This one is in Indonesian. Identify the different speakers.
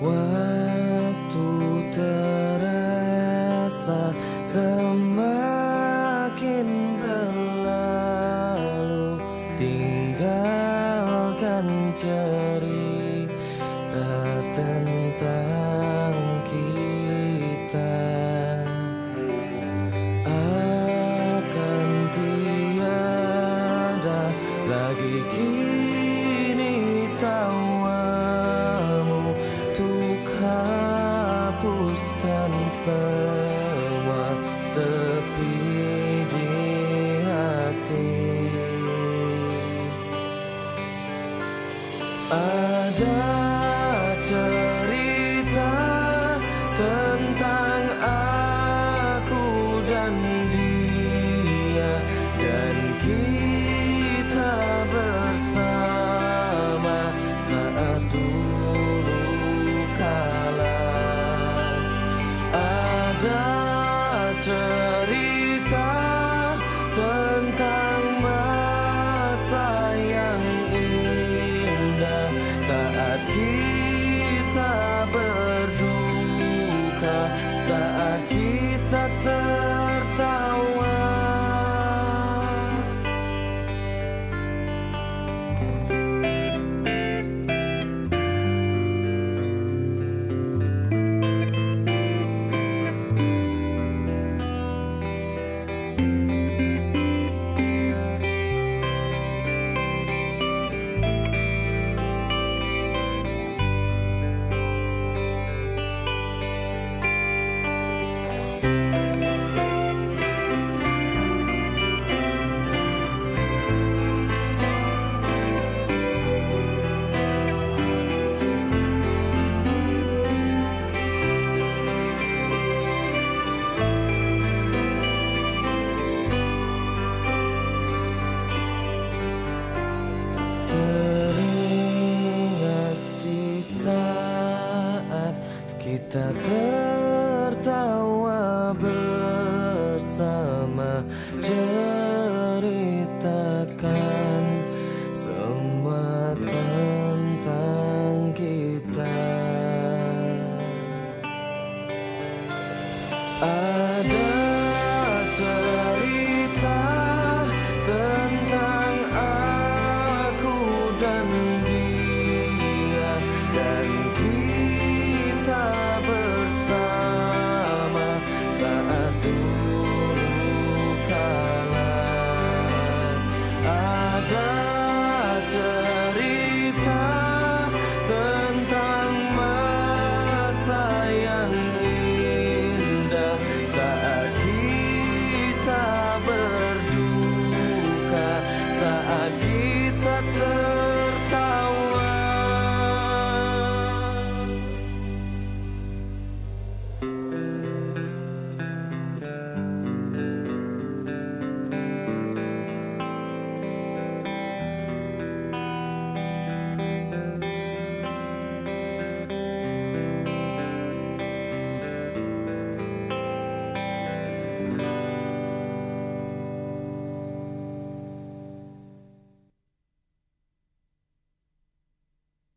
Speaker 1: Waktu terasa semakin Ada cerita tentang aku dan dia Dan kita bersama saat dulu kala. Ada cerita saat kita